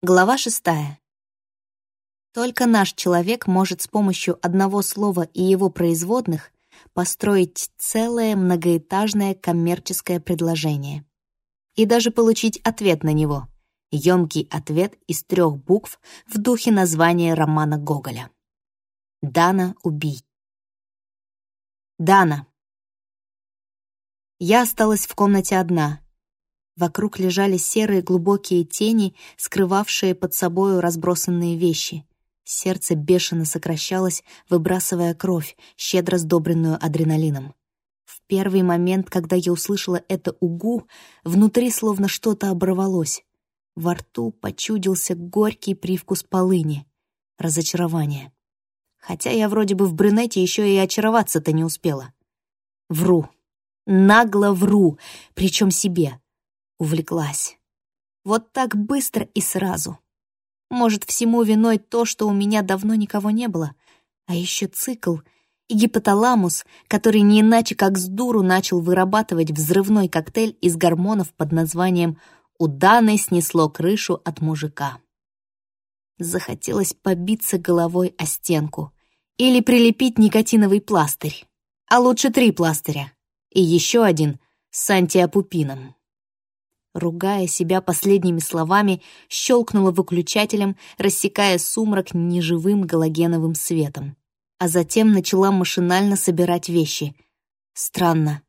Глава шестая. Только наш человек может с помощью одного слова и его производных построить целое многоэтажное коммерческое предложение. И даже получить ответ на него. Ёмкий ответ из трех букв в духе названия романа Гоголя. Дана, убий. Дана. Я осталась в комнате одна — Вокруг лежали серые глубокие тени, скрывавшие под собою разбросанные вещи. Сердце бешено сокращалось, выбрасывая кровь, щедро сдобренную адреналином. В первый момент, когда я услышала это угу, внутри словно что-то оборвалось. Во рту почудился горький привкус полыни. Разочарование. Хотя я вроде бы в брюнете еще и очароваться-то не успела. Вру. Нагло вру, причем себе. Увлеклась. Вот так быстро и сразу. Может, всему виной то, что у меня давно никого не было, а еще цикл и гипоталамус, который не иначе как с дуру начал вырабатывать взрывной коктейль из гормонов под названием «У Даны снесло крышу от мужика». Захотелось побиться головой о стенку или прилепить никотиновый пластырь, а лучше три пластыря и еще один с антиопупином ругая себя последними словами, щелкнула выключателем, рассекая сумрак неживым галогеновым светом. А затем начала машинально собирать вещи. Странно.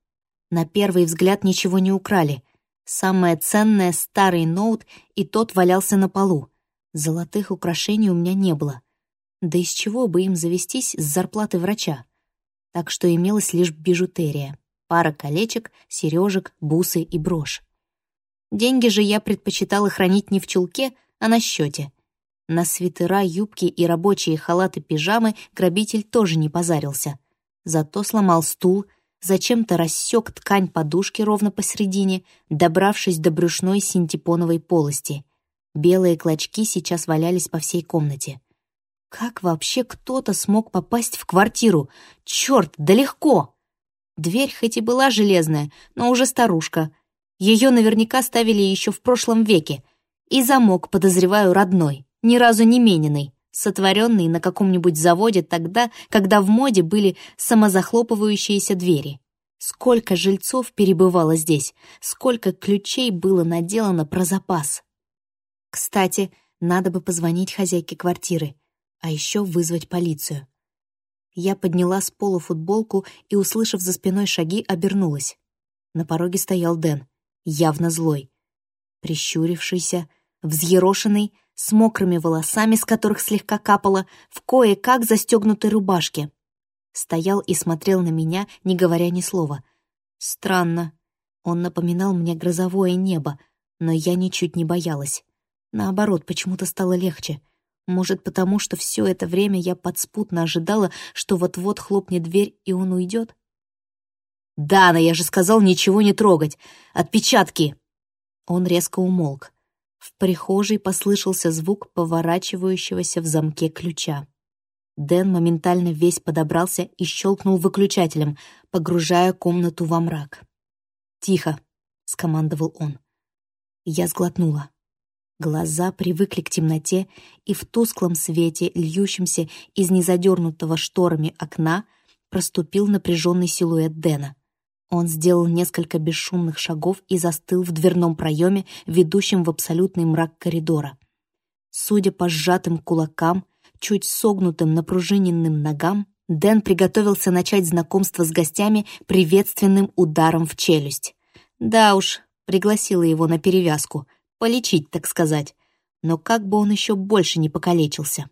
На первый взгляд ничего не украли. Самое ценное — старый ноут, и тот валялся на полу. Золотых украшений у меня не было. Да из чего бы им завестись с зарплаты врача? Так что имелась лишь бижутерия. Пара колечек, сережек, бусы и брошь. Деньги же я предпочитала хранить не в чулке, а на счете. На свитера, юбки и рабочие халаты-пижамы грабитель тоже не позарился. Зато сломал стул, зачем-то рассек ткань подушки ровно посередине, добравшись до брюшной синтепоновой полости. Белые клочки сейчас валялись по всей комнате. Как вообще кто-то смог попасть в квартиру? Черт, да легко! Дверь хоть и была железная, но уже старушка — ее наверняка ставили еще в прошлом веке. И замок, подозреваю, родной, ни разу не мененный, сотворенный на каком-нибудь заводе тогда, когда в моде были самозахлопывающиеся двери. Сколько жильцов перебывало здесь, сколько ключей было наделано про запас. Кстати, надо бы позвонить хозяйке квартиры, а еще вызвать полицию. Я подняла с пола футболку и, услышав за спиной шаги, обернулась. На пороге стоял Дэн явно злой. Прищурившийся, взъерошенный, с мокрыми волосами, с которых слегка капало, в кое-как застегнутой рубашке. Стоял и смотрел на меня, не говоря ни слова. Странно. Он напоминал мне грозовое небо, но я ничуть не боялась. Наоборот, почему-то стало легче. Может, потому что все это время я подспутно ожидала, что вот-вот хлопнет дверь, и он уйдет? «Дана, я же сказал ничего не трогать! Отпечатки!» Он резко умолк. В прихожей послышался звук поворачивающегося в замке ключа. Дэн моментально весь подобрался и щелкнул выключателем, погружая комнату во мрак. «Тихо!» — скомандовал он. Я сглотнула. Глаза привыкли к темноте, и в тусклом свете, льющемся из незадернутого шторами окна, проступил напряженный силуэт Дэна. Он сделал несколько бесшумных шагов и застыл в дверном проеме, ведущем в абсолютный мрак коридора. Судя по сжатым кулакам, чуть согнутым напружиненным ногам, Дэн приготовился начать знакомство с гостями приветственным ударом в челюсть. Да уж, пригласила его на перевязку, полечить, так сказать. Но как бы он еще больше не покалечился.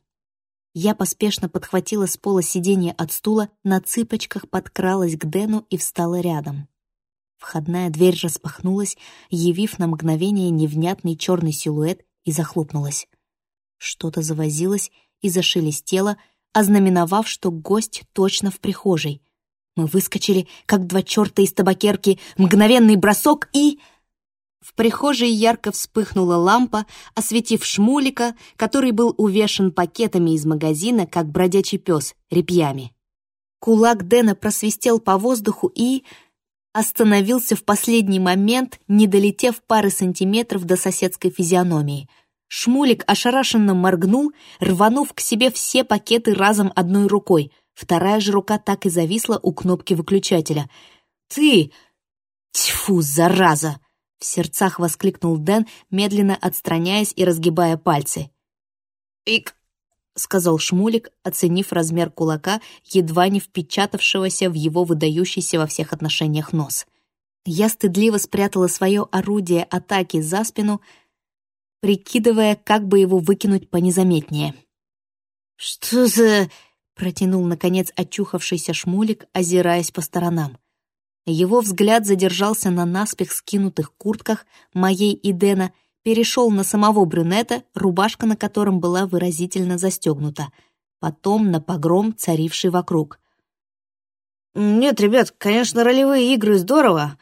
Я поспешно подхватила с пола сиденье от стула, на цыпочках подкралась к Дэну и встала рядом. Входная дверь распахнулась, явив на мгновение невнятный черный силуэт и захлопнулась. Что-то завозилось и зашелестело, ознаменовав, что гость точно в прихожей. Мы выскочили, как два черта из табакерки, мгновенный бросок и... В прихожей ярко вспыхнула лампа, осветив шмулика, который был увешан пакетами из магазина, как бродячий пес, репьями. Кулак Дэна просвистел по воздуху и... остановился в последний момент, не долетев пары сантиметров до соседской физиономии. Шмулик ошарашенно моргнул, рванув к себе все пакеты разом одной рукой. Вторая же рука так и зависла у кнопки выключателя. «Ты! Тьфу, зараза!» В сердцах воскликнул Дэн, медленно отстраняясь и разгибая пальцы. «Ик!» — сказал Шмулик, оценив размер кулака, едва не впечатавшегося в его выдающийся во всех отношениях нос. Я стыдливо спрятала свое орудие атаки за спину, прикидывая, как бы его выкинуть понезаметнее. «Что за...» — протянул, наконец, очухавшийся Шмулик, озираясь по сторонам. Его взгляд задержался на наспех скинутых куртках моей и Дэна, перешел на самого брюнета, рубашка на котором была выразительно застегнута, потом на погром, царивший вокруг. «Нет, ребят, конечно, ролевые игры здорово.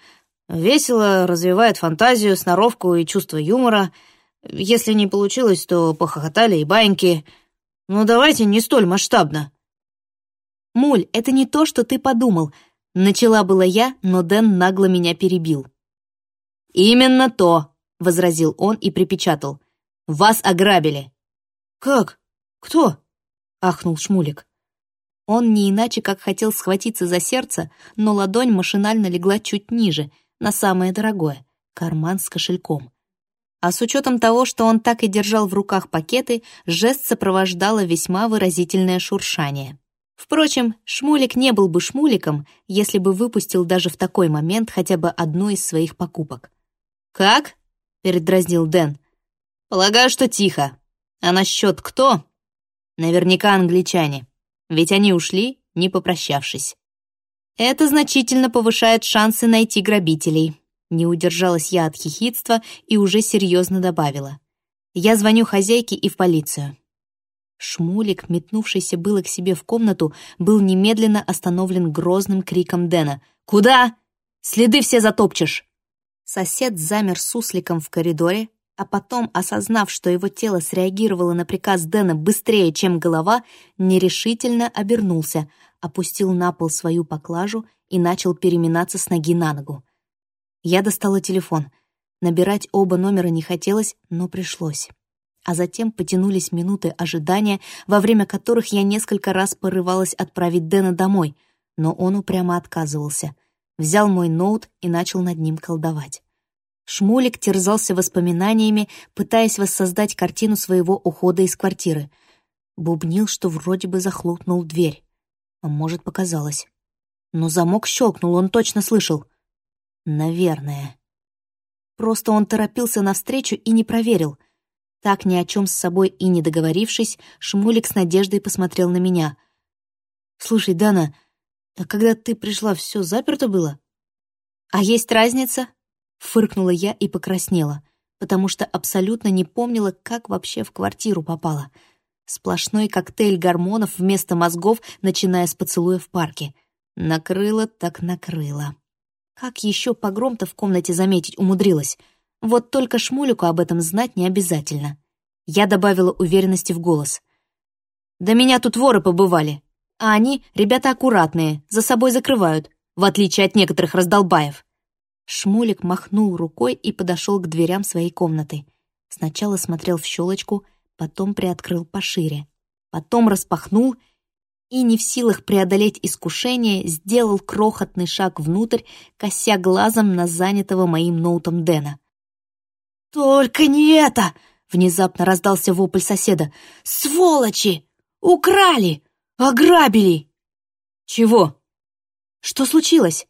Весело, развивает фантазию, сноровку и чувство юмора. Если не получилось, то похохотали и баиньки. Но давайте не столь масштабно». «Муль, это не то, что ты подумал», Начала была я, но Дэн нагло меня перебил. «Именно то!» — возразил он и припечатал. «Вас ограбили!» «Как? Кто?» — ахнул Шмулик. Он не иначе как хотел схватиться за сердце, но ладонь машинально легла чуть ниже, на самое дорогое — карман с кошельком. А с учетом того, что он так и держал в руках пакеты, жест сопровождало весьма выразительное шуршание. Впрочем, Шмулик не был бы Шмуликом, если бы выпустил даже в такой момент хотя бы одну из своих покупок. «Как?» — передразнил Дэн. «Полагаю, что тихо. А насчет кто?» «Наверняка англичане. Ведь они ушли, не попрощавшись». «Это значительно повышает шансы найти грабителей». Не удержалась я от хихидства и уже серьезно добавила. «Я звоню хозяйке и в полицию». Шмулик, метнувшийся было к себе в комнату, был немедленно остановлен грозным криком Дэна. «Куда? Следы все затопчешь!» Сосед замер сусликом в коридоре, а потом, осознав, что его тело среагировало на приказ Дэна быстрее, чем голова, нерешительно обернулся, опустил на пол свою поклажу и начал переминаться с ноги на ногу. Я достала телефон. Набирать оба номера не хотелось, но пришлось а затем потянулись минуты ожидания, во время которых я несколько раз порывалась отправить Дэна домой, но он упрямо отказывался. Взял мой ноут и начал над ним колдовать. Шмулик терзался воспоминаниями, пытаясь воссоздать картину своего ухода из квартиры. Бубнил, что вроде бы захлопнул дверь. А может, показалось. Но замок щелкнул, он точно слышал. Наверное. Просто он торопился навстречу и не проверил — так ни о чем с собой и не договорившись, Шмулик с надеждой посмотрел на меня. «Слушай, Дана, а когда ты пришла, все заперто было?» «А есть разница?» — фыркнула я и покраснела, потому что абсолютно не помнила, как вообще в квартиру попала. Сплошной коктейль гормонов вместо мозгов, начиная с поцелуя в парке. Накрыло так накрыло. Как еще погром-то в комнате заметить умудрилась — вот только Шмулику об этом знать не обязательно. Я добавила уверенности в голос. «Да меня тут воры побывали, а они, ребята аккуратные, за собой закрывают, в отличие от некоторых раздолбаев». Шмулик махнул рукой и подошел к дверям своей комнаты. Сначала смотрел в щелочку, потом приоткрыл пошире. Потом распахнул и, не в силах преодолеть искушение, сделал крохотный шаг внутрь, кося глазом на занятого моим ноутом Дэна. «Только не это!» — внезапно раздался вопль соседа. «Сволочи! Украли! Ограбили!» «Чего?» «Что случилось?»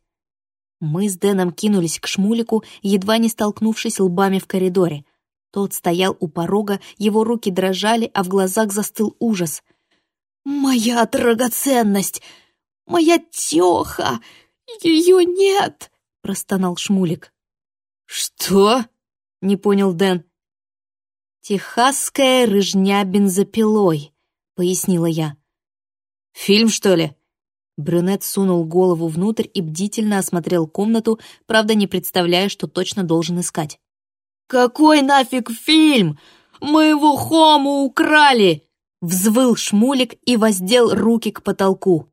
Мы с Дэном кинулись к Шмулику, едва не столкнувшись лбами в коридоре. Тот стоял у порога, его руки дрожали, а в глазах застыл ужас. «Моя драгоценность! Моя тёха! Ее нет!» — простонал Шмулик. «Что?» Не понял Дэн. «Техасская рыжня бензопилой», — пояснила я. «Фильм, что ли?» Брюнет сунул голову внутрь и бдительно осмотрел комнату, правда, не представляя, что точно должен искать. «Какой нафиг фильм? Моего Хому украли!» Взвыл шмулик и воздел руки к потолку.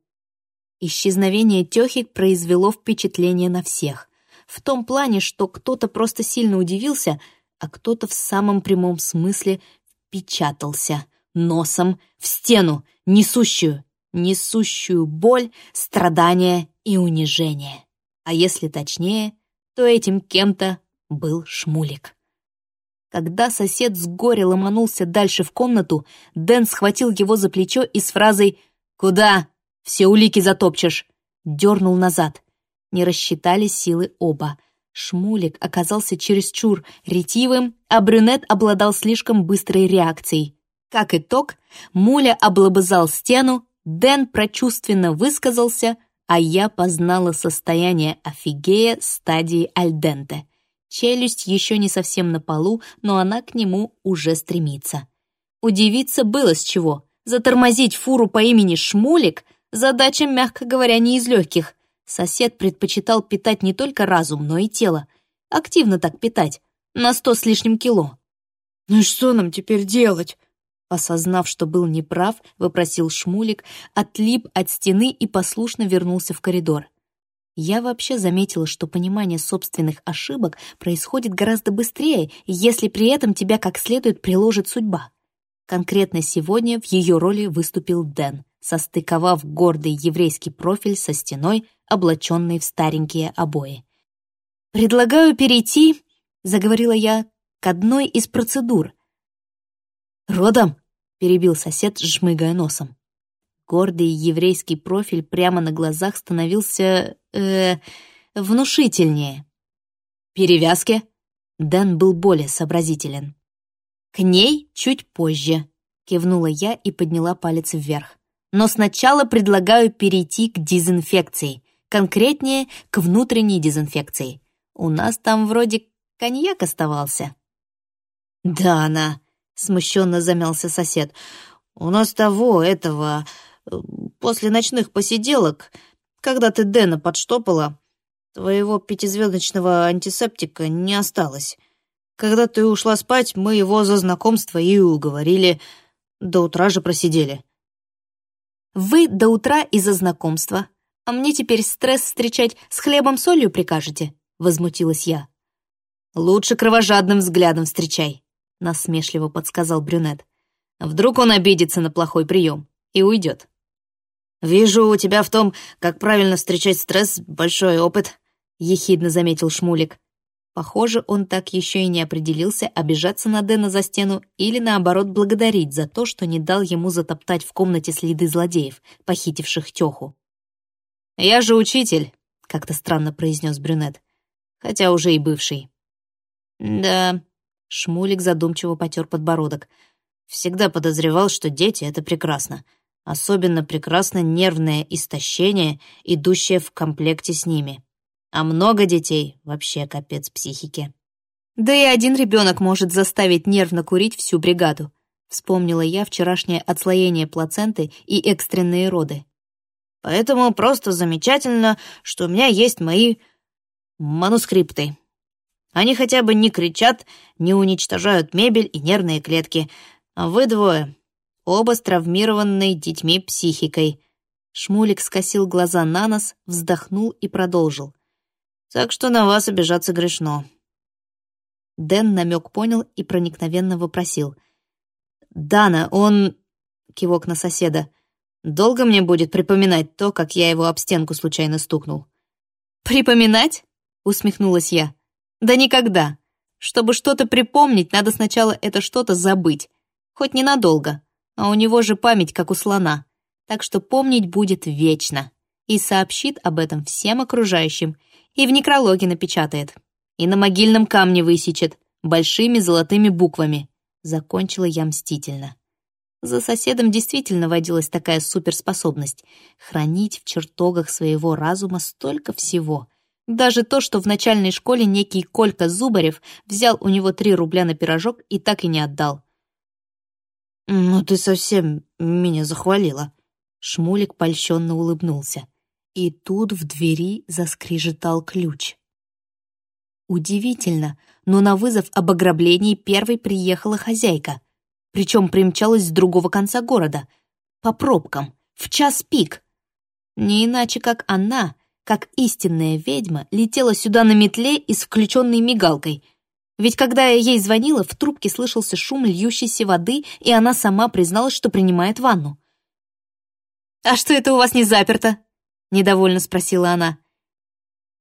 Исчезновение Тёхи произвело впечатление на всех в том плане, что кто-то просто сильно удивился, а кто-то в самом прямом смысле впечатался носом в стену, несущую, несущую боль, страдания и унижение. А если точнее, то этим кем-то был Шмулик. Когда сосед с горя ломанулся дальше в комнату, Дэн схватил его за плечо и с фразой «Куда? Все улики затопчешь!» дернул назад. Не рассчитали силы оба. Шмулик оказался чересчур ретивым, а брюнет обладал слишком быстрой реакцией. Как итог, Муля облобызал стену, Дэн прочувственно высказался, а я познала состояние офигея стадии альденте. Челюсть еще не совсем на полу, но она к нему уже стремится. Удивиться было с чего. Затормозить фуру по имени Шмулик — задача, мягко говоря, не из легких. Сосед предпочитал питать не только разум, но и тело. Активно так питать, на сто с лишним кило. «Ну и что нам теперь делать?» Осознав, что был неправ, вопросил Шмулик, отлип от стены и послушно вернулся в коридор. Я вообще заметила, что понимание собственных ошибок происходит гораздо быстрее, если при этом тебя как следует приложит судьба. Конкретно сегодня в ее роли выступил Дэн, состыковав гордый еврейский профиль со стеной, облаченной в старенькие обои. «Предлагаю перейти», — заговорила я, — «к одной из процедур». «Родом?» — перебил сосед, жмыгая носом. Гордый еврейский профиль прямо на глазах становился... э внушительнее. «Перевязки?» Дэн был более сообразителен. «К ней чуть позже», — кивнула я и подняла палец вверх. «Но сначала предлагаю перейти к дезинфекции, конкретнее, к внутренней дезинфекции. У нас там вроде коньяк оставался». «Да, она», — смущенно замялся сосед. «У нас того, этого, После ночных посиделок, когда ты Дэна подштопала, твоего пятизвездочного антисептика не осталось. Когда ты ушла спать, мы его за знакомство и уговорили. До утра же просидели. Вы до утра из-за знакомства, а мне теперь стресс встречать с хлебом-солью прикажете? Возмутилась я. Лучше кровожадным взглядом встречай, насмешливо подсказал брюнет. Вдруг он обидится на плохой прием и уйдет. «Вижу, у тебя в том, как правильно встречать стресс, большой опыт», — ехидно заметил Шмулик. Похоже, он так еще и не определился, обижаться на Дэна за стену или, наоборот, благодарить за то, что не дал ему затоптать в комнате следы злодеев, похитивших Тёху. «Я же учитель», — как-то странно произнес брюнет, хотя уже и бывший. «Да», — Шмулик задумчиво потер подбородок, «всегда подозревал, что дети — это прекрасно. Особенно прекрасно нервное истощение, идущее в комплекте с ними. А много детей — вообще капец психики. Да и один ребенок может заставить нервно курить всю бригаду. Вспомнила я вчерашнее отслоение плаценты и экстренные роды. Поэтому просто замечательно, что у меня есть мои манускрипты. Они хотя бы не кричат, не уничтожают мебель и нервные клетки. А вы двое оба с травмированной детьми психикой. Шмулик скосил глаза на нос, вздохнул и продолжил. «Так что на вас обижаться грешно». Дэн намек понял и проникновенно вопросил. «Дана, он...» — кивок на соседа. «Долго мне будет припоминать то, как я его об стенку случайно стукнул?» «Припоминать?» — усмехнулась я. «Да никогда. Чтобы что-то припомнить, надо сначала это что-то забыть. Хоть ненадолго а у него же память, как у слона, так что помнить будет вечно. И сообщит об этом всем окружающим, и в некрологе напечатает, и на могильном камне высечет, большими золотыми буквами. Закончила я мстительно. За соседом действительно водилась такая суперспособность — хранить в чертогах своего разума столько всего. Даже то, что в начальной школе некий Колька Зубарев взял у него три рубля на пирожок и так и не отдал. «Ну ты совсем меня захвалила». Шмулик польщенно улыбнулся. И тут в двери заскрежетал ключ. Удивительно, но на вызов об ограблении первой приехала хозяйка. Причем примчалась с другого конца города. По пробкам, в час пик. Не иначе, как она, как истинная ведьма, летела сюда на метле и с включенной мигалкой. Ведь когда я ей звонила, в трубке слышался шум льющейся воды, и она сама призналась, что принимает ванну. «А что это у вас не заперто?» — недовольно спросила она.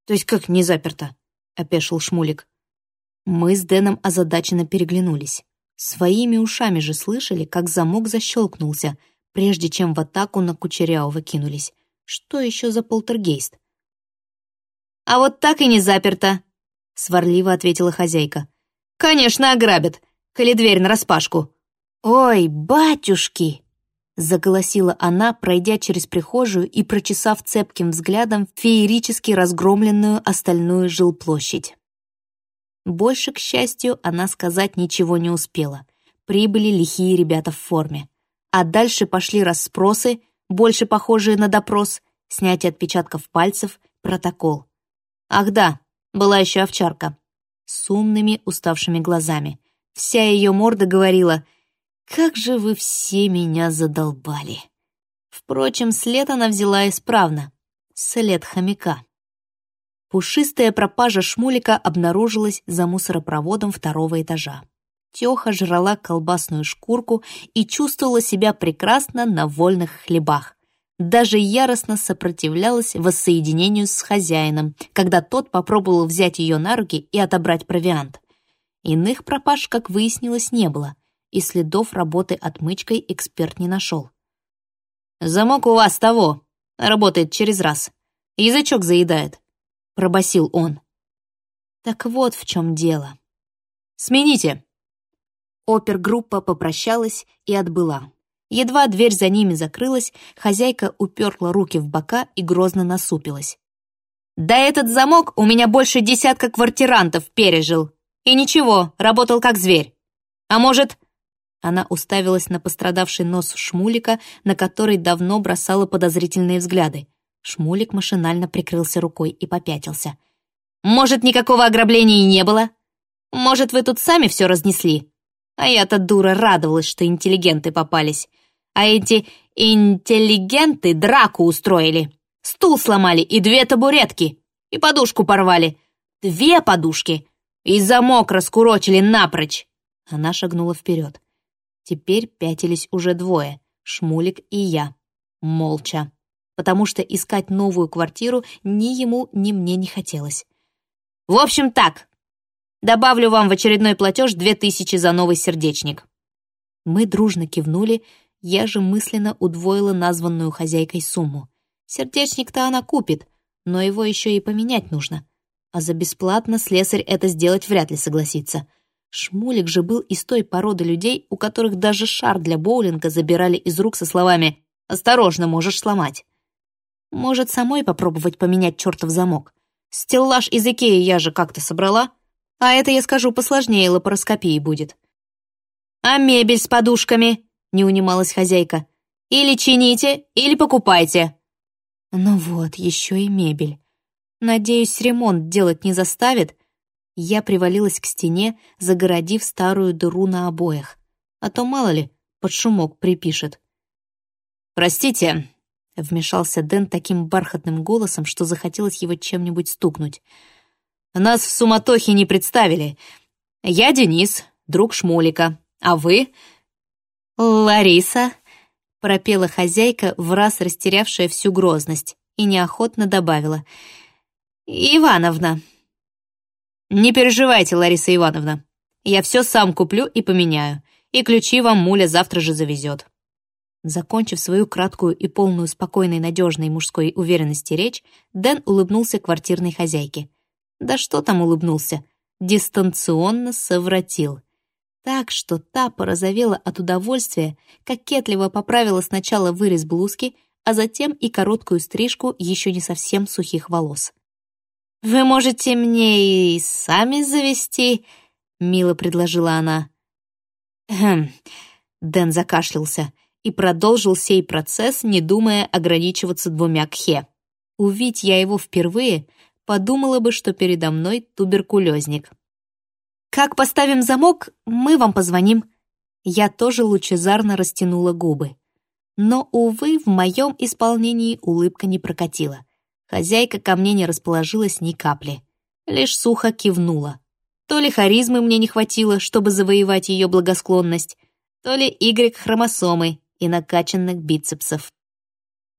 «То есть как не заперто?» — опешил Шмулик. Мы с Дэном озадаченно переглянулись. Своими ушами же слышали, как замок защелкнулся, прежде чем в атаку на Кучерявого кинулись. Что еще за полтергейст? «А вот так и не заперто», — сварливо ответила хозяйка. «Конечно, ограбят, коли дверь нараспашку». «Ой, батюшки!» — заголосила она, пройдя через прихожую и прочесав цепким взглядом феерически разгромленную остальную жилплощадь. Больше, к счастью, она сказать ничего не успела. Прибыли лихие ребята в форме. А дальше пошли расспросы, больше похожие на допрос, снятие отпечатков пальцев, протокол. Ах да, была еще овчарка. С умными, уставшими глазами. Вся ее морда говорила «Как же вы все меня задолбали!» Впрочем, след она взяла исправно. След хомяка. Пушистая пропажа шмулика обнаружилась за мусоропроводом второго этажа. Тёха жрала колбасную шкурку и чувствовала себя прекрасно на вольных хлебах. Даже яростно сопротивлялась воссоединению с хозяином, когда тот попробовал взять ее на руки и отобрать провиант. Иных пропаж, как выяснилось, не было, и следов работы отмычкой эксперт не нашел. «Замок у вас того, работает через раз. Язычок заедает», — пробасил он. Так вот в чем дело. «Смените!» Опергруппа попрощалась и отбыла. Едва дверь за ними закрылась, хозяйка уперла руки в бока и грозно насупилась. «Да этот замок у меня больше десятка квартирантов пережил. И ничего, работал как зверь. А может...» Она уставилась на пострадавший нос Шмулика, на который давно бросала подозрительные взгляды. Шмулик машинально прикрылся рукой и попятился. «Может, никакого ограбления и не было? Может, вы тут сами все разнесли? А я-то, дура, радовалась, что интеллигенты попались. А эти интеллигенты драку устроили. Стул сломали и две табуретки. И подушку порвали. Две подушки. И замок раскурочили напрочь». Она шагнула вперед. Теперь пятились уже двое, Шмулик и я. Молча потому что искать новую квартиру ни ему, ни мне не хотелось. «В общем, так. Добавлю вам в очередной платеж две тысячи за новый сердечник». Мы дружно кивнули, я же мысленно удвоила названную хозяйкой сумму. Сердечник-то она купит, но его еще и поменять нужно. А за бесплатно слесарь это сделать вряд ли согласится. Шмулик же был из той породы людей, у которых даже шар для боулинга забирали из рук со словами «Осторожно, можешь сломать». Может, самой попробовать поменять чертов замок? Стеллаж из Икеи я же как-то собрала. А это, я скажу, посложнее лапароскопии будет. «А мебель с подушками?» — не унималась хозяйка. «Или чините, или покупайте». Ну вот, еще и мебель. Надеюсь, ремонт делать не заставит. Я привалилась к стене, загородив старую дыру на обоях. А то, мало ли, под шумок припишет. «Простите, Вмешался Дэн таким бархатным голосом, что захотелось его чем-нибудь стукнуть. «Нас в суматохе не представили. Я Денис, друг Шмулика. А вы?» «Лариса», — пропела хозяйка, в раз растерявшая всю грозность, и неохотно добавила. «Ивановна». «Не переживайте, Лариса Ивановна. Я все сам куплю и поменяю, и ключи вам Муля завтра же завезет». Закончив свою краткую и полную спокойной, надежной мужской уверенности речь, Дэн улыбнулся квартирной хозяйке. Да что там улыбнулся? Дистанционно совратил. Так что та порозовела от удовольствия, кокетливо поправила сначала вырез блузки, а затем и короткую стрижку еще не совсем сухих волос. «Вы можете мне и сами завести», — мило предложила она. «Хм...» — Дэн закашлялся и продолжил сей процесс, не думая ограничиваться двумя кхе. Увидь я его впервые, подумала бы, что передо мной туберкулезник. «Как поставим замок, мы вам позвоним». Я тоже лучезарно растянула губы. Но, увы, в моем исполнении улыбка не прокатила. Хозяйка ко мне не расположилась ни капли. Лишь сухо кивнула. То ли харизмы мне не хватило, чтобы завоевать ее благосклонность, то ли Y-хромосомы и накачанных бицепсов.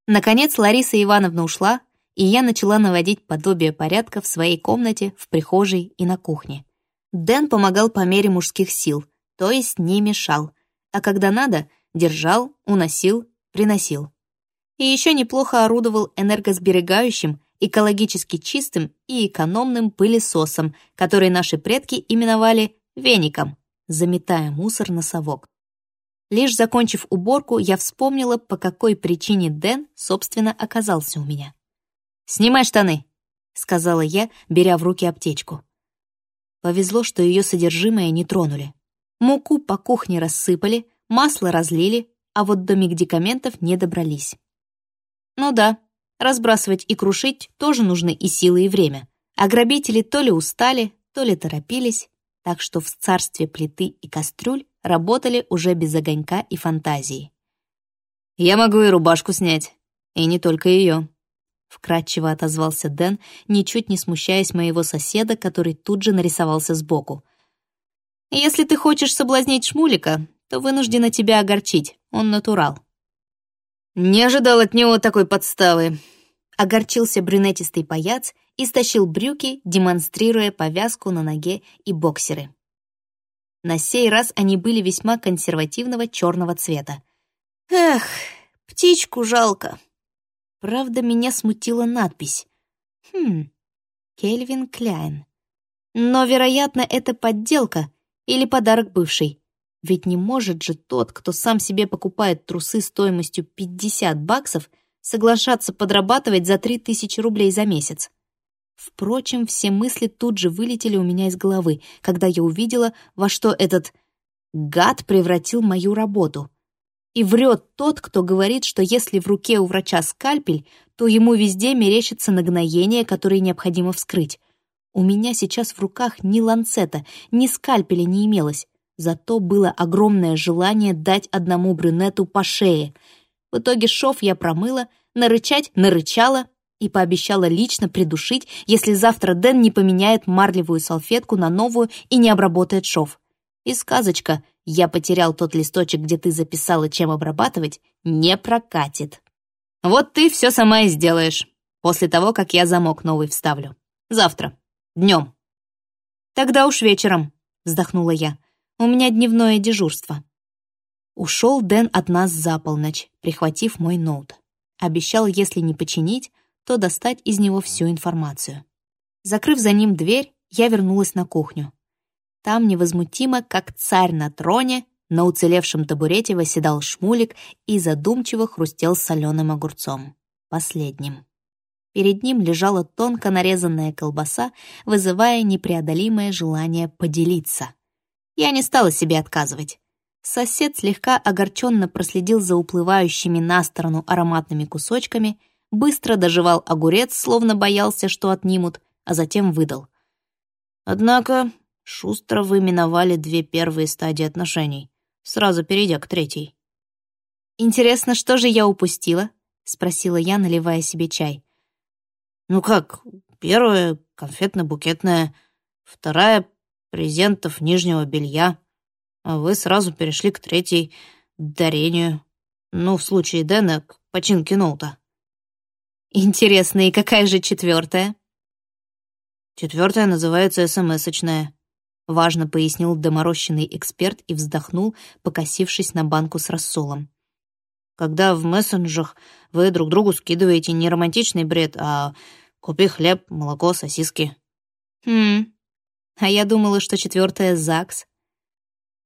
Наконец Лариса Ивановна ушла, и я начала наводить подобие порядка в своей комнате, в прихожей и на кухне. Дэн помогал по мере мужских сил, то есть не мешал, а когда надо, держал, уносил, приносил. И еще неплохо орудовал энергосберегающим, экологически чистым и экономным пылесосом, который наши предки именовали веником, заметая мусор на совок. Лишь закончив уборку, я вспомнила, по какой причине Дэн, собственно, оказался у меня. «Снимай штаны», — сказала я, беря в руки аптечку. Повезло, что ее содержимое не тронули. Муку по кухне рассыпали, масло разлили, а вот до медикаментов не добрались. Ну да, разбрасывать и крушить тоже нужны и силы, и время. А грабители то ли устали, то ли торопились, так что в царстве плиты и кастрюль работали уже без огонька и фантазии. «Я могу и рубашку снять, и не только ее», вкратчиво отозвался Дэн, ничуть не смущаясь моего соседа, который тут же нарисовался сбоку. «Если ты хочешь соблазнить Шмулика, то вынуждена тебя огорчить, он натурал». «Не ожидал от него такой подставы», — огорчился брюнетистый паяц и стащил брюки, демонстрируя повязку на ноге и боксеры. На сей раз они были весьма консервативного черного цвета. «Эх, птичку жалко», Правда, меня смутила надпись. Хм, Кельвин Кляйн. Но, вероятно, это подделка или подарок бывший. Ведь не может же тот, кто сам себе покупает трусы стоимостью 50 баксов, соглашаться подрабатывать за 3000 рублей за месяц. Впрочем, все мысли тут же вылетели у меня из головы, когда я увидела, во что этот гад превратил мою работу. И врет тот, кто говорит, что если в руке у врача скальпель, то ему везде мерещится нагноение, которое необходимо вскрыть. У меня сейчас в руках ни ланцета, ни скальпеля не имелось. Зато было огромное желание дать одному брюнету по шее. В итоге шов я промыла, нарычать нарычала и пообещала лично придушить, если завтра Дэн не поменяет марлевую салфетку на новую и не обработает шов. И сказочка «Я потерял тот листочек, где ты записала, чем обрабатывать» не прокатит. Вот ты все сама и сделаешь, после того, как я замок новый вставлю. Завтра. Днем. Тогда уж вечером, вздохнула я. У меня дневное дежурство. Ушел Дэн от нас за полночь, прихватив мой ноут. Обещал, если не починить, то достать из него всю информацию. Закрыв за ним дверь, я вернулась на кухню. Там невозмутимо, как царь на троне, на уцелевшем табурете восседал шмулик и задумчиво хрустел соленым огурцом. Последним. Перед ним лежала тонко нарезанная колбаса, вызывая непреодолимое желание поделиться. Я не стала себе отказывать. Сосед слегка огорченно проследил за уплывающими на сторону ароматными кусочками, быстро доживал огурец, словно боялся, что отнимут, а затем выдал. «Однако Шустро вы миновали две первые стадии отношений, сразу перейдя к третьей. «Интересно, что же я упустила?» — спросила я, наливая себе чай. «Ну как, первая — конфетно-букетная, вторая — презентов нижнего белья, а вы сразу перешли к третьей — дарению. Ну, в случае Дэна, к починке ноута». «Интересно, и какая же четвертая?» Четвертая называется СМСочная. — важно пояснил доморощенный эксперт и вздохнул, покосившись на банку с рассолом. «Когда в мессенджах вы друг другу скидываете не романтичный бред, а «купи хлеб, молоко, сосиски». «Хм, а я думала, что четвертая — ЗАГС».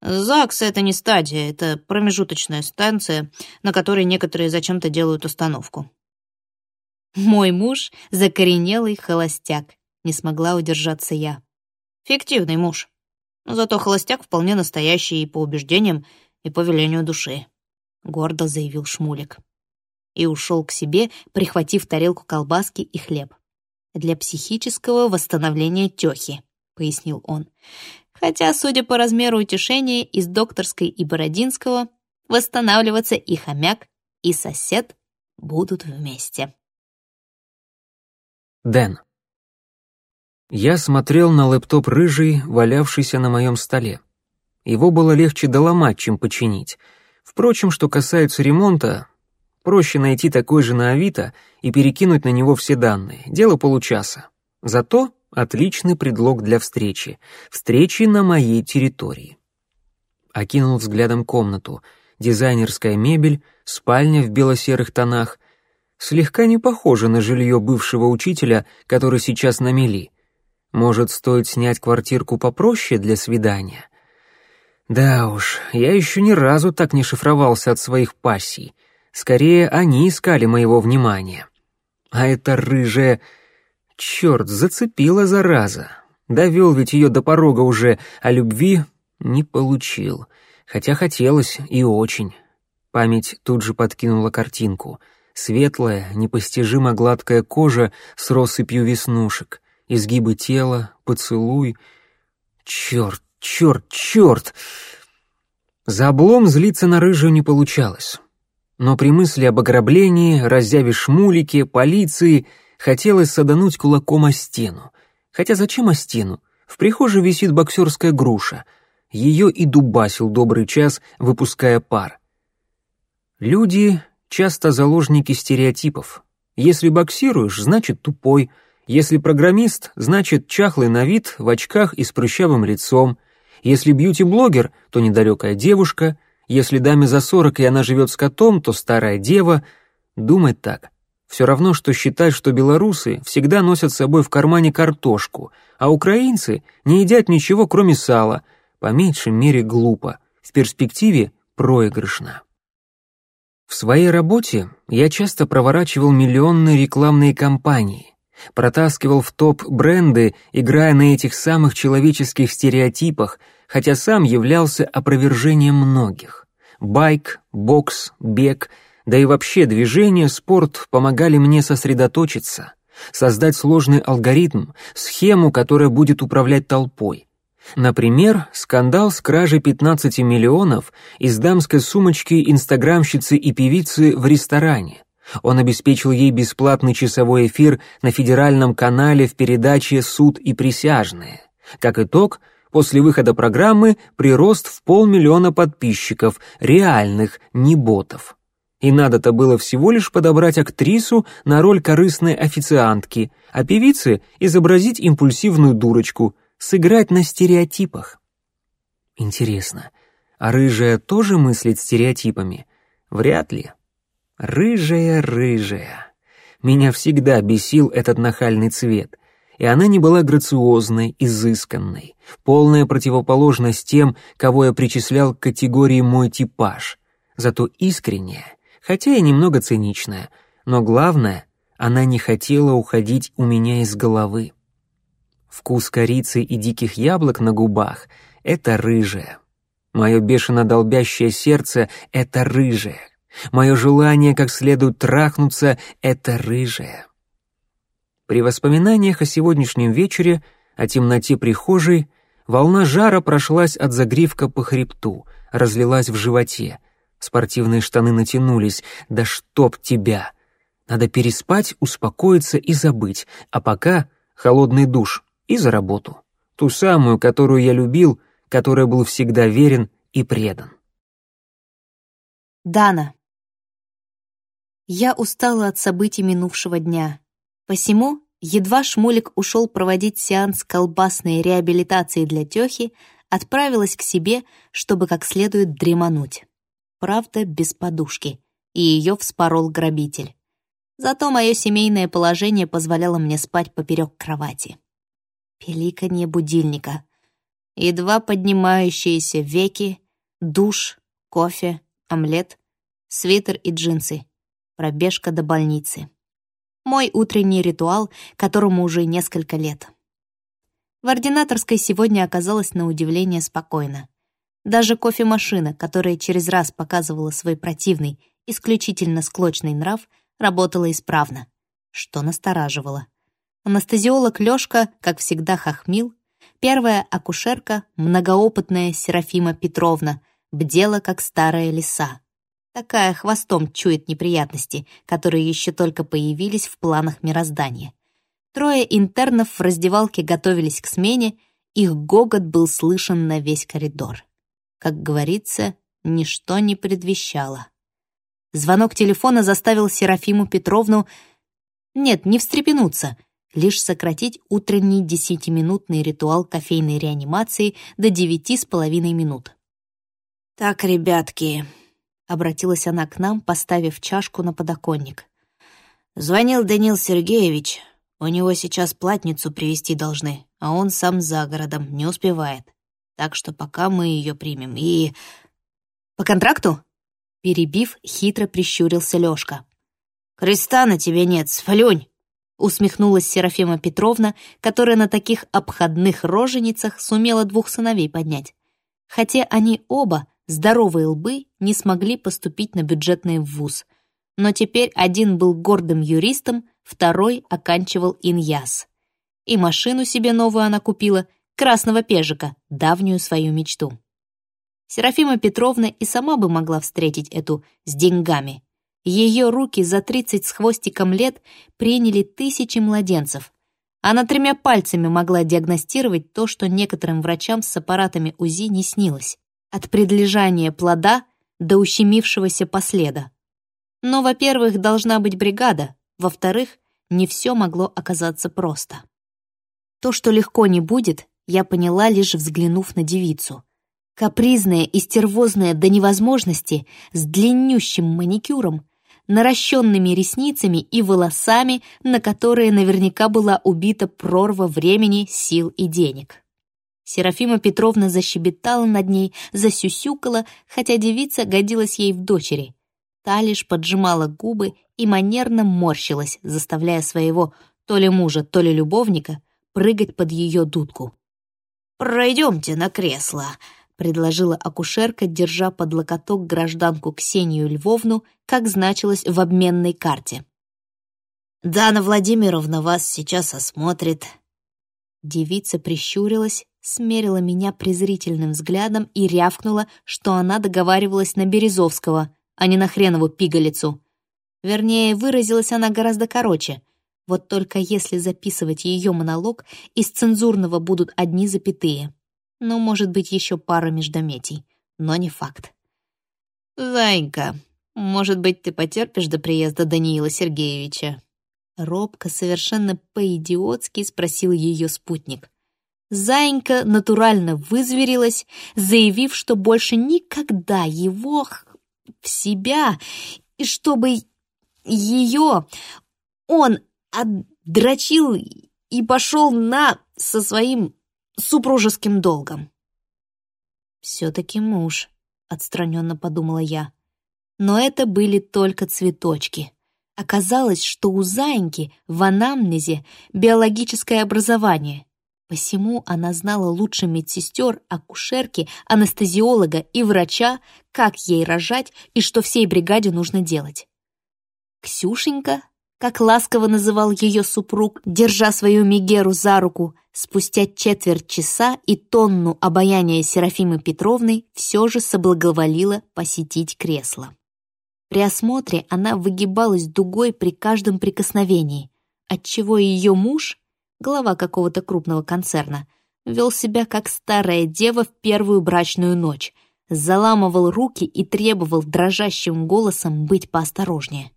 ЗАГС — это не стадия, это промежуточная станция, на которой некоторые зачем-то делают установку. «Мой муж — закоренелый холостяк», — не смогла удержаться я. Фиктивный муж. Но зато холостяк вполне настоящий и по убеждениям, и по велению души», — гордо заявил Шмулик. И ушел к себе, прихватив тарелку колбаски и хлеб. «Для психического восстановления тёхи», — пояснил он. Хотя, судя по размеру утешения из докторской и Бородинского, восстанавливаться и хомяк, и сосед будут вместе. Дэн. Я смотрел на лэптоп рыжий, валявшийся на моем столе. Его было легче доломать, чем починить. Впрочем, что касается ремонта, проще найти такой же на Авито и перекинуть на него все данные. Дело получаса. Зато отличный предлог для встречи. Встречи на моей территории. Окинул взглядом комнату. Дизайнерская мебель, спальня в бело-серых тонах. Слегка не похоже на жилье бывшего учителя, который сейчас на мели. Может, стоит снять квартирку попроще для свидания? Да уж, я еще ни разу так не шифровался от своих пассий. Скорее, они искали моего внимания. А эта рыжая... Черт, зацепила зараза. Довел ведь ее до порога уже, а любви не получил. Хотя хотелось и очень. Память тут же подкинула картинку. Светлая, непостижимо гладкая кожа с россыпью веснушек — изгибы тела, поцелуй. Черт, черт, черт! За облом злиться на рыжую не получалось. Но при мысли об ограблении, разъяве шмулике, полиции хотелось садануть кулаком о стену. Хотя зачем о стену? В прихожей висит боксерская груша. Ее и дубасил добрый час, выпуская пар. Люди часто заложники стереотипов. Если боксируешь, значит тупой — если программист, значит чахлый на вид, в очках и с прыщавым лицом. Если бьюти-блогер, то недалекая девушка. Если даме за сорок, и она живет с котом, то старая дева. Думать так. Все равно, что считать, что белорусы всегда носят с собой в кармане картошку, а украинцы не едят ничего, кроме сала. По меньшей мере глупо. В перспективе проигрышно. В своей работе я часто проворачивал миллионные рекламные кампании, Протаскивал в топ бренды, играя на этих самых человеческих стереотипах, хотя сам являлся опровержением многих. Байк, бокс, бег, да и вообще движение, спорт помогали мне сосредоточиться, создать сложный алгоритм, схему, которая будет управлять толпой. Например, скандал с кражей 15 миллионов из дамской сумочки инстаграмщицы и певицы в ресторане. Он обеспечил ей бесплатный часовой эфир на федеральном канале в передаче «Суд и присяжные». Как итог, после выхода программы прирост в полмиллиона подписчиков, реальных, не ботов. И надо-то было всего лишь подобрать актрису на роль корыстной официантки, а певице изобразить импульсивную дурочку, сыграть на стереотипах. Интересно, а рыжая тоже мыслит стереотипами? Вряд ли. Рыжая-рыжая. Меня всегда бесил этот нахальный цвет. И она не была грациозной, изысканной, полная противоположность тем, кого я причислял к категории «мой типаж». Зато искренняя, хотя и немного циничная, но главное, она не хотела уходить у меня из головы. Вкус корицы и диких яблок на губах — это рыжая. Мое бешено долбящее сердце — это рыжая. Мое желание как следует трахнуться — это рыжее. При воспоминаниях о сегодняшнем вечере, о темноте прихожей, волна жара прошлась от загривка по хребту, разлилась в животе. Спортивные штаны натянулись. «Да чтоб тебя!» Надо переспать, успокоиться и забыть, а пока холодный душ и за работу. Ту самую, которую я любил, которой был всегда верен и предан. Дана. Я устала от событий минувшего дня. Посему, едва Шмулик ушел проводить сеанс колбасной реабилитации для Тёхи, отправилась к себе, чтобы как следует дремануть. Правда, без подушки, и ее вспорол грабитель. Зато мое семейное положение позволяло мне спать поперек кровати. Пеликанье будильника. Едва поднимающиеся веки, душ, кофе, омлет, свитер и джинсы пробежка до больницы. Мой утренний ритуал, которому уже несколько лет. В ординаторской сегодня оказалось на удивление спокойно. Даже кофемашина, которая через раз показывала свой противный, исключительно склочный нрав, работала исправно, что настораживало. Анестезиолог Лёшка, как всегда, хохмил. Первая акушерка, многоопытная Серафима Петровна, бдела, как старая лиса. Такая хвостом чует неприятности, которые еще только появились в планах мироздания. Трое интернов в раздевалке готовились к смене, их гогот был слышен на весь коридор. Как говорится, ничто не предвещало. Звонок телефона заставил Серафиму Петровну... Нет, не встрепенуться, лишь сократить утренний десятиминутный ритуал кофейной реанимации до девяти с половиной минут. «Так, ребятки», — обратилась она к нам, поставив чашку на подоконник. «Звонил Данил Сергеевич. У него сейчас платницу привезти должны, а он сам за городом, не успевает. Так что пока мы ее примем и...» «По контракту?» Перебив, хитро прищурился Лёшка. «Креста на тебе нет, сплюнь!» Усмехнулась Серафима Петровна, которая на таких обходных роженицах сумела двух сыновей поднять. Хотя они оба, здоровые лбы, не смогли поступить на бюджетный вуз. Но теперь один был гордым юристом, второй оканчивал иньяс. И машину себе новую она купила, красного пежика, давнюю свою мечту. Серафима Петровна и сама бы могла встретить эту с деньгами. Ее руки за тридцать с хвостиком лет приняли тысячи младенцев. Она тремя пальцами могла диагностировать то, что некоторым врачам с аппаратами УЗИ не снилось. От предлежания плода до ущемившегося последа. Но, во-первых, должна быть бригада, во-вторых, не все могло оказаться просто. То, что легко не будет, я поняла, лишь взглянув на девицу. Капризная и стервозная до невозможности, с длиннющим маникюром, наращенными ресницами и волосами, на которые наверняка была убита прорва времени, сил и денег. Серафима Петровна защебетала над ней, засюсюкала, хотя девица годилась ей в дочери. Та лишь поджимала губы и манерно морщилась, заставляя своего то ли мужа, то ли любовника прыгать под ее дудку. «Пройдемте на кресло», — предложила акушерка, держа под локоток гражданку Ксению Львовну, как значилось в обменной карте. «Дана Владимировна вас сейчас осмотрит». Девица прищурилась, смерила меня презрительным взглядом и рявкнула, что она договаривалась на Березовского, а не на хренову пигалицу. Вернее, выразилась она гораздо короче. Вот только если записывать ее монолог, из цензурного будут одни запятые ну, может быть, еще пара междометий, но не факт. «Зайка, может быть, ты потерпишь до приезда Даниила Сергеевича?» Робко, совершенно по-идиотски спросил ее спутник. Заинька натурально вызверилась, заявив, что больше никогда его в себя, и чтобы ее он отдрочил и пошел на со своим супружеским долгом. «Все-таки муж», — отстраненно подумала я. Но это были только цветочки. Оказалось, что у Заиньки в анамнезе биологическое образование. Посему она знала лучше медсестер, акушерки, анестезиолога и врача, как ей рожать и что всей бригаде нужно делать. Ксюшенька как ласково называл ее супруг, держа свою Мегеру за руку, спустя четверть часа и тонну обаяния Серафимы Петровны все же соблаговолила посетить кресло. При осмотре она выгибалась дугой при каждом прикосновении, отчего ее муж, глава какого-то крупного концерна, вел себя как старая дева в первую брачную ночь, заламывал руки и требовал дрожащим голосом быть поосторожнее.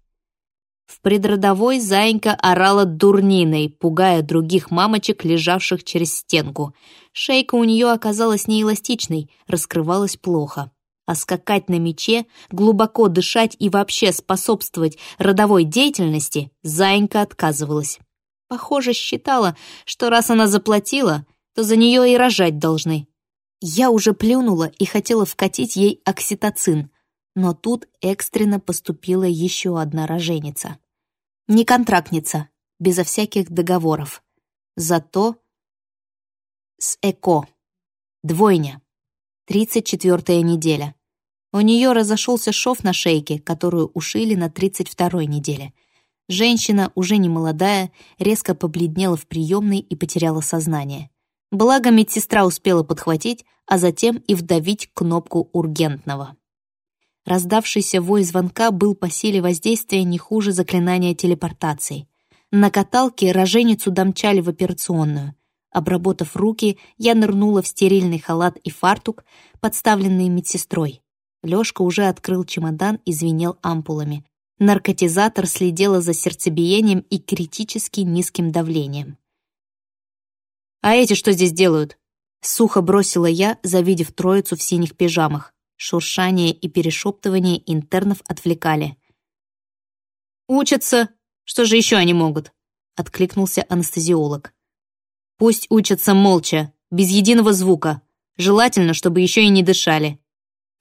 В предродовой Заинька орала дурниной, пугая других мамочек, лежавших через стенку. Шейка у нее оказалась неэластичной, раскрывалась плохо. А скакать на мече, глубоко дышать и вообще способствовать родовой деятельности Заинька отказывалась. Похоже, считала, что раз она заплатила, то за нее и рожать должны. Я уже плюнула и хотела вкатить ей окситоцин — но тут экстренно поступила еще одна роженица. Не контрактница, безо всяких договоров. Зато с ЭКО. Двойня. 34-я неделя. У нее разошелся шов на шейке, которую ушили на 32-й неделе. Женщина, уже не молодая, резко побледнела в приемной и потеряла сознание. Благо медсестра успела подхватить, а затем и вдавить кнопку ургентного. Раздавшийся вой звонка был по силе воздействия не хуже заклинания телепортации. На каталке роженицу домчали в операционную. Обработав руки, я нырнула в стерильный халат и фартук, подставленные медсестрой. Лёшка уже открыл чемодан и звенел ампулами. Наркотизатор следила за сердцебиением и критически низким давлением. «А эти что здесь делают?» Сухо бросила я, завидев троицу в синих пижамах. Шуршание и перешептывание интернов отвлекали. «Учатся. Что же еще они могут?» — откликнулся анестезиолог. «Пусть учатся молча, без единого звука. Желательно, чтобы еще и не дышали.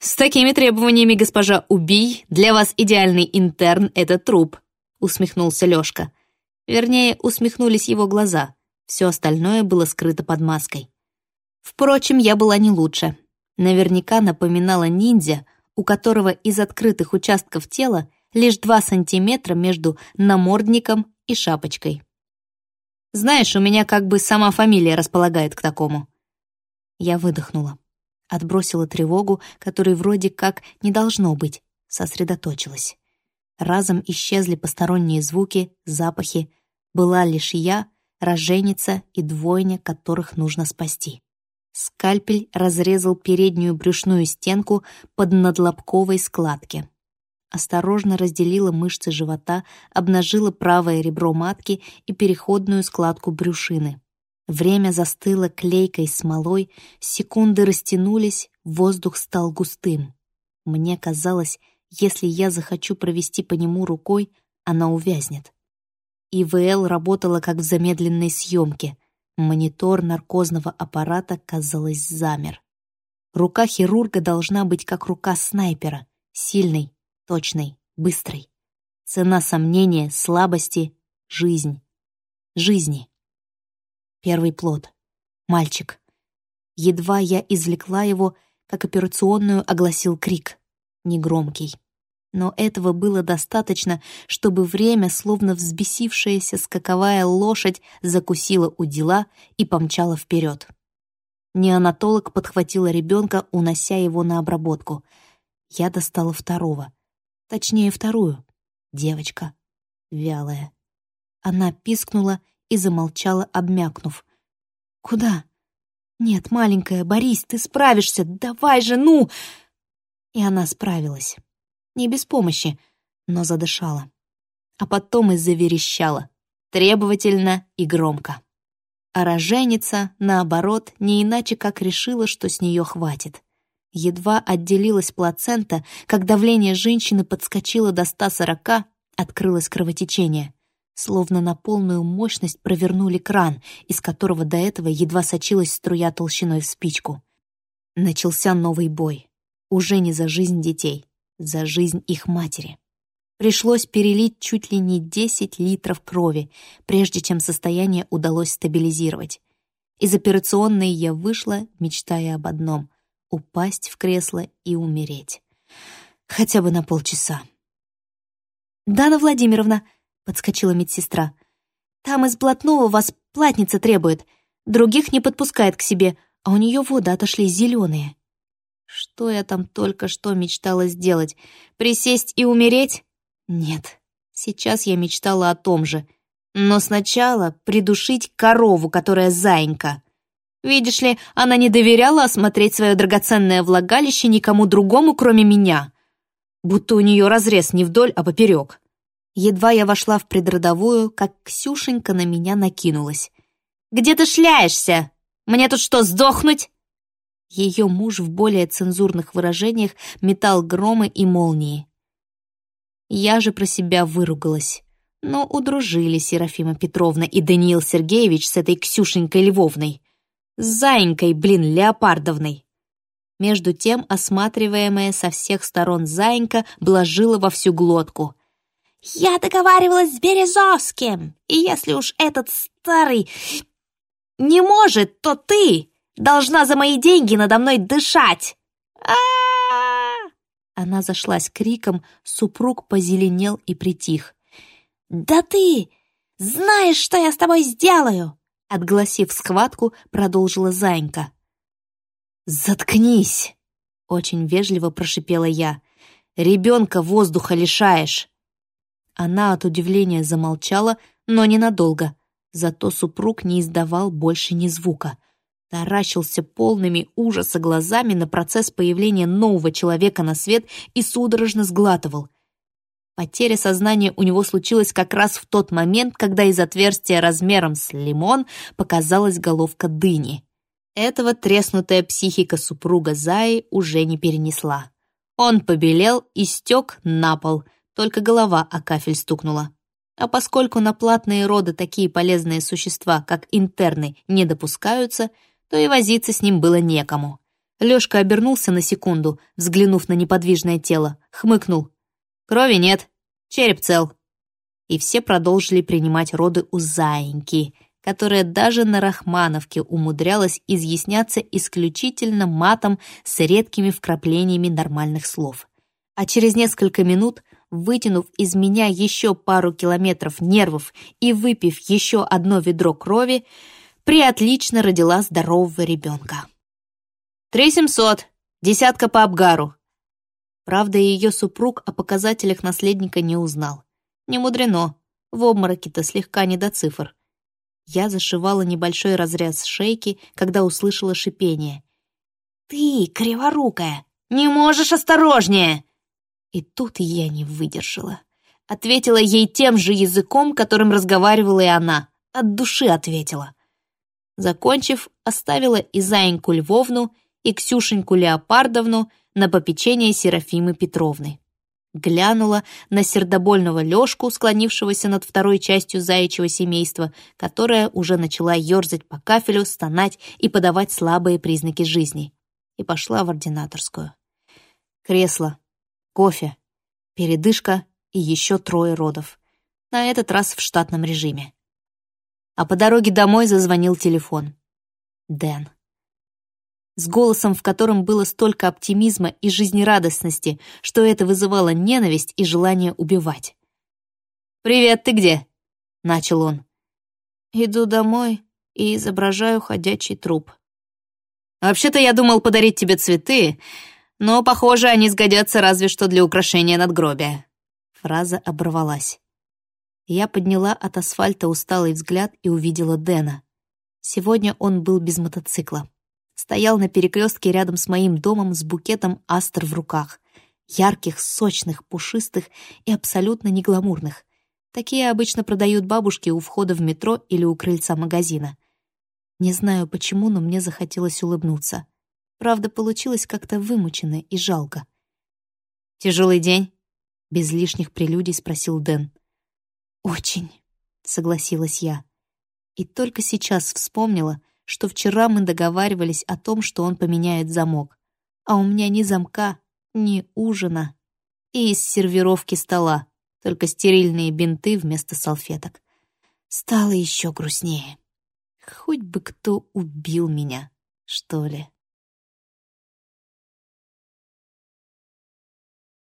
С такими требованиями, госпожа Убий, для вас идеальный интерн — это труп», — усмехнулся Лешка. Вернее, усмехнулись его глаза. Все остальное было скрыто под маской. Впрочем, я была не лучше. Наверняка напоминала ниндзя, у которого из открытых участков тела лишь два сантиметра между намордником и шапочкой. Знаешь, у меня как бы сама фамилия располагает к такому. Я выдохнула, отбросила тревогу, которой вроде как не должно быть, сосредоточилась. Разом исчезли посторонние звуки, запахи. Была лишь я, роженица и двойня, которых нужно спасти. Скальпель разрезал переднюю брюшную стенку под надлобковой складки. Осторожно разделила мышцы живота, обнажила правое ребро матки и переходную складку брюшины. Время застыло клейкой смолой, секунды растянулись, воздух стал густым. Мне казалось, если я захочу провести по нему рукой, она увязнет. ИВЛ работала как в замедленной съемке. Монитор наркозного аппарата, казалось, замер. Рука хирурга должна быть как рука снайпера, сильной, точной, быстрой. Цена сомнения, слабости — жизнь. Жизни. Первый плод. Мальчик. Едва я извлекла его, как операционную огласил крик. Негромкий. Но этого было достаточно, чтобы время, словно взбесившаяся скаковая лошадь, закусила у дела и помчала вперед. Неонатолог подхватила ребенка, унося его на обработку. Я достала второго. Точнее, вторую. Девочка. Вялая. Она пискнула и замолчала, обмякнув. «Куда?» «Нет, маленькая, Борис, ты справишься! Давай же, ну!» И она справилась. Не без помощи, но задышала. А потом и заверещала. Требовательно и громко. А роженица, наоборот, не иначе как решила, что с нее хватит. Едва отделилась плацента, как давление женщины подскочило до 140, открылось кровотечение. Словно на полную мощность провернули кран, из которого до этого едва сочилась струя толщиной в спичку. Начался новый бой. Уже не за жизнь детей, за жизнь их матери. Пришлось перелить чуть ли не 10 литров крови, прежде чем состояние удалось стабилизировать. Из операционной я вышла, мечтая об одном — упасть в кресло и умереть. Хотя бы на полчаса. «Дана Владимировна», — подскочила медсестра, — «там из блатного вас платница требует. Других не подпускает к себе, а у нее воды отошли зеленые. Что я там только что мечтала сделать? Присесть и умереть? Нет, сейчас я мечтала о том же. Но сначала придушить корову, которая заинька. Видишь ли, она не доверяла осмотреть свое драгоценное влагалище никому другому, кроме меня. Будто у нее разрез не вдоль, а поперек. Едва я вошла в предродовую, как Ксюшенька на меня накинулась. «Где ты шляешься? Мне тут что, сдохнуть?» Ее муж в более цензурных выражениях метал громы и молнии. Я же про себя выругалась. Но удружили Серафима Петровна и Даниил Сергеевич с этой Ксюшенькой Львовной. С Заинькой, блин, Леопардовной. Между тем осматриваемая со всех сторон Заинька блажила во всю глотку. «Я договаривалась с Березовским, и если уж этот старый не может, то ты!» Должна за мои деньги надо мной дышать!» а Она зашлась криком, супруг позеленел и притих. «Да ты знаешь, что я с тобой сделаю!» Отгласив схватку, продолжила Занька. «Заткнись!» — очень вежливо прошипела я. «Ребенка воздуха лишаешь!» Она от удивления замолчала, но ненадолго. Зато супруг не издавал больше ни звука. Таращился полными ужаса глазами на процесс появления нового человека на свет и судорожно сглатывал. Потеря сознания у него случилась как раз в тот момент, когда из отверстия размером с лимон показалась головка дыни. Этого треснутая психика супруга Заи уже не перенесла. Он побелел и стек на пол, только голова о кафель стукнула. А поскольку на платные роды такие полезные существа, как интерны, не допускаются, то и возиться с ним было некому. Лёшка обернулся на секунду, взглянув на неподвижное тело, хмыкнул. «Крови нет, череп цел». И все продолжили принимать роды у заиньки, которая даже на Рахмановке умудрялась изъясняться исключительно матом с редкими вкраплениями нормальных слов. А через несколько минут вытянув из меня еще пару километров нервов и выпив еще одно ведро крови, приотлично родила здорового ребенка. «Три семьсот! Десятка по Абгару!» Правда, ее супруг о показателях наследника не узнал. Не мудрено, в обмороке-то слегка не до цифр. Я зашивала небольшой разрез шейки, когда услышала шипение. «Ты, криворукая, не можешь осторожнее!» И тут я не выдержала. Ответила ей тем же языком, которым разговаривала и она. От души ответила. Закончив, оставила и Заиньку Львовну, и Ксюшеньку Леопардовну на попечение Серафимы Петровны. Глянула на сердобольного Лёшку, склонившегося над второй частью заячьего семейства, которая уже начала ёрзать по кафелю, стонать и подавать слабые признаки жизни. И пошла в ординаторскую. Кресло, кофе, передышка и еще трое родов. На этот раз в штатном режиме. А по дороге домой зазвонил телефон. Дэн. С голосом, в котором было столько оптимизма и жизнерадостности, что это вызывало ненависть и желание убивать. «Привет, ты где?» — начал он. «Иду домой и изображаю ходячий труп». «Вообще-то я думал подарить тебе цветы, но, похоже, они сгодятся разве что для украшения надгробия». Фраза оборвалась. Я подняла от асфальта усталый взгляд и увидела Дэна. Сегодня он был без мотоцикла. Стоял на перекрестке рядом с моим домом с букетом астр в руках. Ярких, сочных, пушистых и абсолютно негламурных. Такие обычно продают бабушки у входа в метро или у крыльца магазина. Не знаю почему, но мне захотелось улыбнуться. Правда, получилось как-то вымученно и жалко. «Тяжелый день?» — без лишних прелюдий спросил Дэн. «Очень», — согласилась я. И только сейчас вспомнила, что вчера мы договаривались о том, что он поменяет замок. А у меня ни замка, ни ужина. И из сервировки стола, только стерильные бинты вместо салфеток. Стало еще грустнее. Хоть бы кто убил меня, что ли.